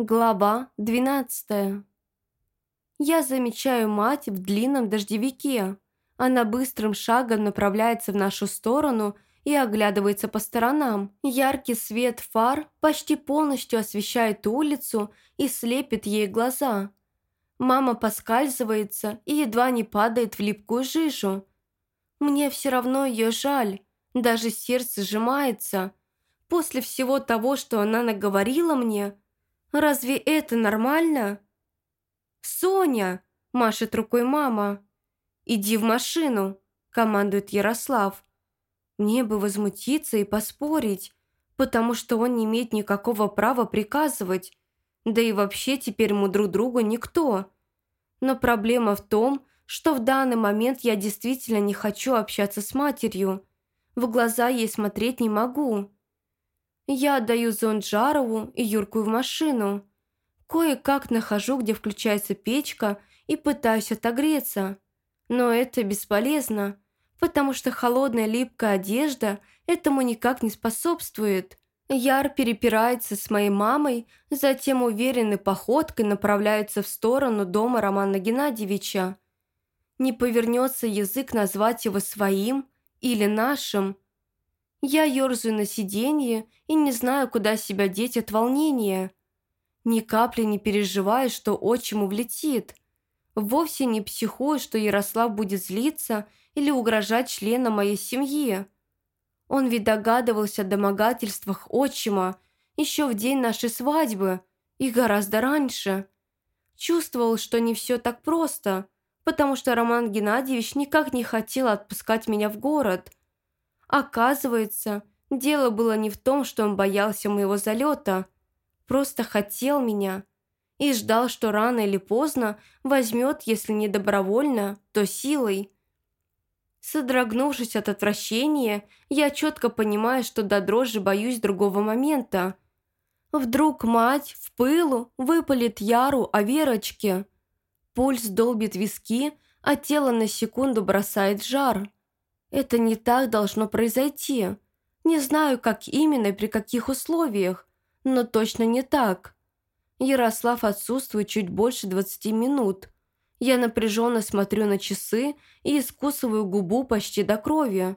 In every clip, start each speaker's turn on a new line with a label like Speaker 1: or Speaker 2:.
Speaker 1: Глава 12 Я замечаю мать в длинном дождевике. Она быстрым шагом направляется в нашу сторону и оглядывается по сторонам. Яркий свет фар почти полностью освещает улицу и слепит ей глаза. Мама поскальзывается и едва не падает в липкую жижу. Мне все равно ее жаль, даже сердце сжимается. После всего того, что она наговорила мне – Разве это нормально?» «Соня!» – машет рукой мама. «Иди в машину!» – командует Ярослав. Мне бы возмутиться и поспорить, потому что он не имеет никакого права приказывать. Да и вообще теперь мы друг другу никто. Но проблема в том, что в данный момент я действительно не хочу общаться с матерью. В глаза ей смотреть не могу. Я отдаю зонт Жарову и юркую в машину. Кое-как нахожу, где включается печка, и пытаюсь отогреться. Но это бесполезно, потому что холодная липкая одежда этому никак не способствует. Яр перепирается с моей мамой, затем уверенной походкой направляется в сторону дома Романа Геннадьевича. Не повернется язык назвать его своим или нашим – я ерзаю на сиденье и не знаю, куда себя деть от волнения. Ни капли не переживаю, что отчиму влетит. Вовсе не психую, что Ярослав будет злиться или угрожать членам моей семьи. Он ведь догадывался о домогательствах отчима еще в день нашей свадьбы и гораздо раньше. Чувствовал, что не все так просто, потому что Роман Геннадьевич никак не хотел отпускать меня в город – Оказывается, дело было не в том, что он боялся моего залета, просто хотел меня и ждал, что рано или поздно возьмет, если не добровольно, то силой. Содрогнувшись от отвращения, я четко понимаю, что до дрожи боюсь другого момента. Вдруг мать в пылу выпалит Яру о Верочке. Пульс долбит виски, а тело на секунду бросает жар. Это не так должно произойти. Не знаю, как именно и при каких условиях, но точно не так. Ярослав отсутствует чуть больше 20 минут. Я напряженно смотрю на часы и искусываю губу почти до крови.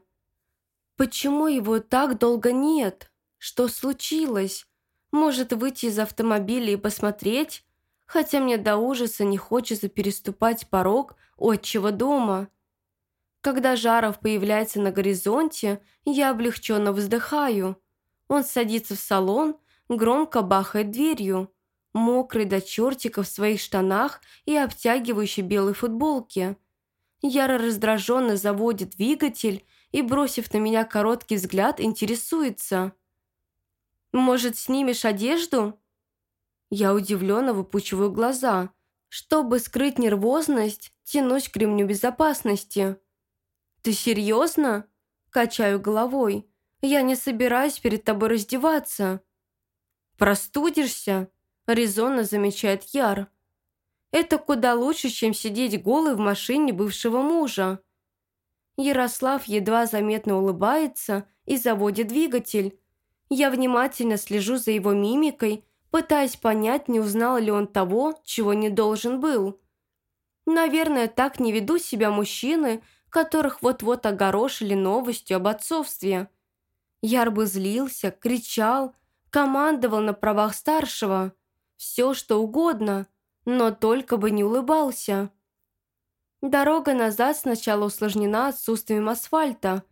Speaker 1: Почему его так долго нет? Что случилось? Может, выйти из автомобиля и посмотреть? Хотя мне до ужаса не хочется переступать порог отчего дома. Когда Жаров появляется на горизонте, я облегченно вздыхаю. Он садится в салон, громко бахает дверью. Мокрый до чертика в своих штанах и обтягивающей белой футболке. Яро раздраженно заводит двигатель и, бросив на меня короткий взгляд, интересуется. «Может, снимешь одежду?» Я удивленно выпучиваю глаза. Чтобы скрыть нервозность, тянусь к ремню безопасности. «Ты серьезно?» Качаю головой. «Я не собираюсь перед тобой раздеваться». «Простудишься?» Резонно замечает Яр. «Это куда лучше, чем сидеть голый в машине бывшего мужа». Ярослав едва заметно улыбается и заводит двигатель. Я внимательно слежу за его мимикой, пытаясь понять, не узнал ли он того, чего не должен был. Наверное, так не ведут себя мужчины, которых вот-вот огорошили новостью об отцовстве. Яр бы злился, кричал, командовал на правах старшего. Все, что угодно, но только бы не улыбался. Дорога назад сначала усложнена отсутствием асфальта,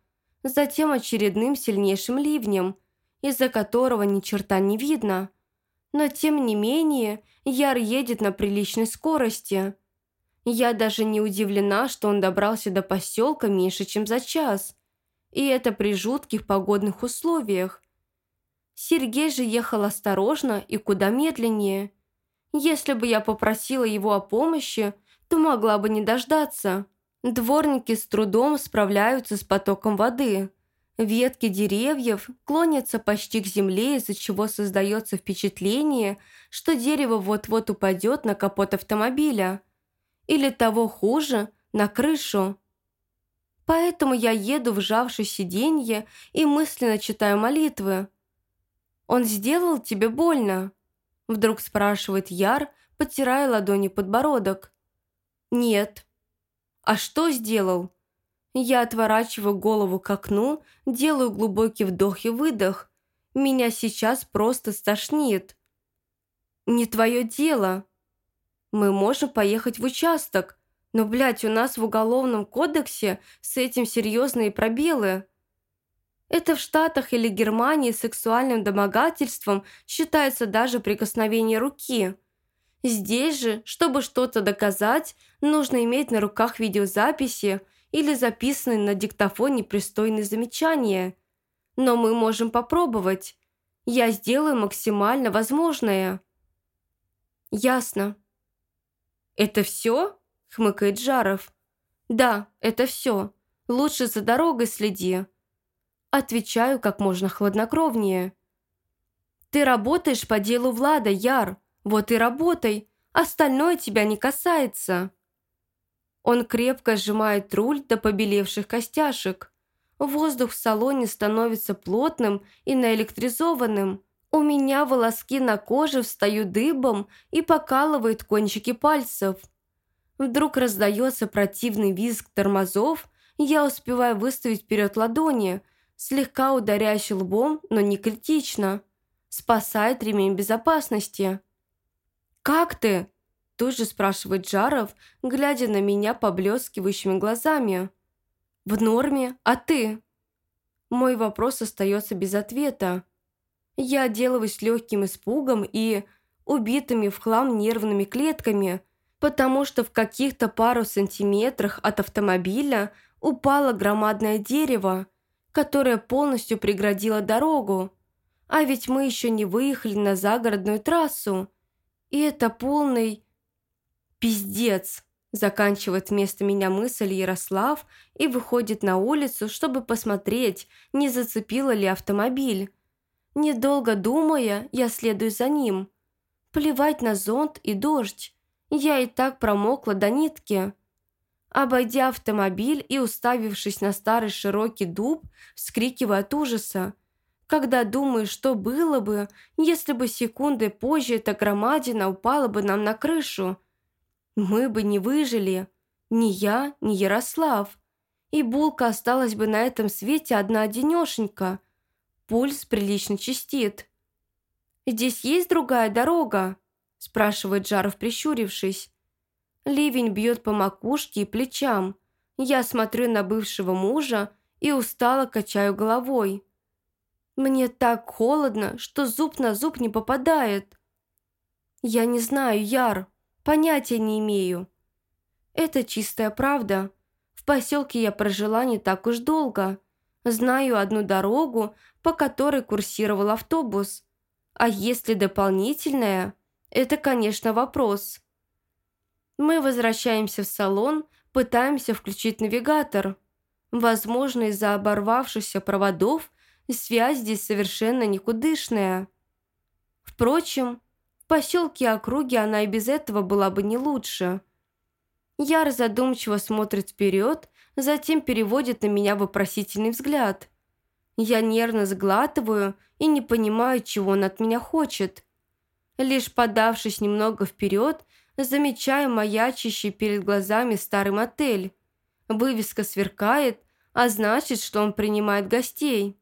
Speaker 1: затем очередным сильнейшим ливнем, из-за которого ни черта не видно. Но тем не менее Яр едет на приличной скорости – я даже не удивлена, что он добрался до поселка меньше, чем за час. И это при жутких погодных условиях. Сергей же ехал осторожно и куда медленнее. Если бы я попросила его о помощи, то могла бы не дождаться. Дворники с трудом справляются с потоком воды. Ветки деревьев клонятся почти к земле, из-за чего создается впечатление, что дерево вот-вот упадет на капот автомобиля – или того хуже, на крышу. Поэтому я еду, вжавшись сиденье, и мысленно читаю молитвы. «Он сделал тебе больно?» Вдруг спрашивает Яр, потирая ладони подбородок. «Нет». «А что сделал?» Я отворачиваю голову к окну, делаю глубокий вдох и выдох. Меня сейчас просто стошнит. «Не твое дело. Мы можем поехать в участок, но, блядь, у нас в уголовном кодексе с этим серьезные пробелы. Это в Штатах или Германии сексуальным домогательством считается даже прикосновение руки. Здесь же, чтобы что-то доказать, нужно иметь на руках видеозаписи или записанные на диктофоне пристойные замечания. Но мы можем попробовать. Я сделаю максимально возможное. Ясно. Это все? хмыкает Жаров. «Да, это все. Лучше за дорогой следи». Отвечаю как можно хладнокровнее. «Ты работаешь по делу Влада, Яр. Вот и работай. Остальное тебя не касается». Он крепко сжимает руль до побелевших костяшек. Воздух в салоне становится плотным и наэлектризованным. У меня волоски на коже встают дыбом и покалывают кончики пальцев. Вдруг раздается противный визг тормозов, я успеваю выставить вперед ладони, слегка ударяющий лбом, но не критично. Спасает ремень безопасности. «Как ты?» – тут же спрашивает Жаров, глядя на меня поблескивающими глазами. «В норме, а ты?» Мой вопрос остается без ответа. Я отделываюсь легким испугом и убитыми в хлам нервными клетками – потому что в каких-то пару сантиметрах от автомобиля упало громадное дерево, которое полностью преградило дорогу. А ведь мы еще не выехали на загородную трассу. И это полный... Пиздец! Заканчивает вместо меня мысль Ярослав и выходит на улицу, чтобы посмотреть, не зацепило ли автомобиль. Недолго думая, я следую за ним. Плевать на зонт и дождь. Я и так промокла до нитки. Обойдя автомобиль и уставившись на старый широкий дуб, вскрикивая от ужаса. Когда думаешь, что было бы, если бы секунды позже эта громадина упала бы нам на крышу. Мы бы не выжили. Ни я, ни Ярослав. И булка осталась бы на этом свете одна-одинешенька. Пульс прилично чистит. «Здесь есть другая дорога?» спрашивает Жаров, прищурившись. Ливень бьет по макушке и плечам. Я смотрю на бывшего мужа и устало качаю головой. Мне так холодно, что зуб на зуб не попадает. Я не знаю, Яр, понятия не имею. Это чистая правда. В поселке я прожила не так уж долго. Знаю одну дорогу, по которой курсировал автобус. А если дополнительная, это, конечно, вопрос. Мы возвращаемся в салон, пытаемся включить навигатор. Возможно, из-за оборвавшихся проводов связь здесь совершенно никудышная. Впрочем, в поселке округи она и без этого была бы не лучше. Яр задумчиво смотрит вперед, затем переводит на меня вопросительный взгляд. Я нервно сглатываю и не понимаю, чего он от меня хочет – Лишь подавшись немного вперед, замечаю маячащий перед глазами старый мотель. Вывеска сверкает, а значит, что он принимает гостей.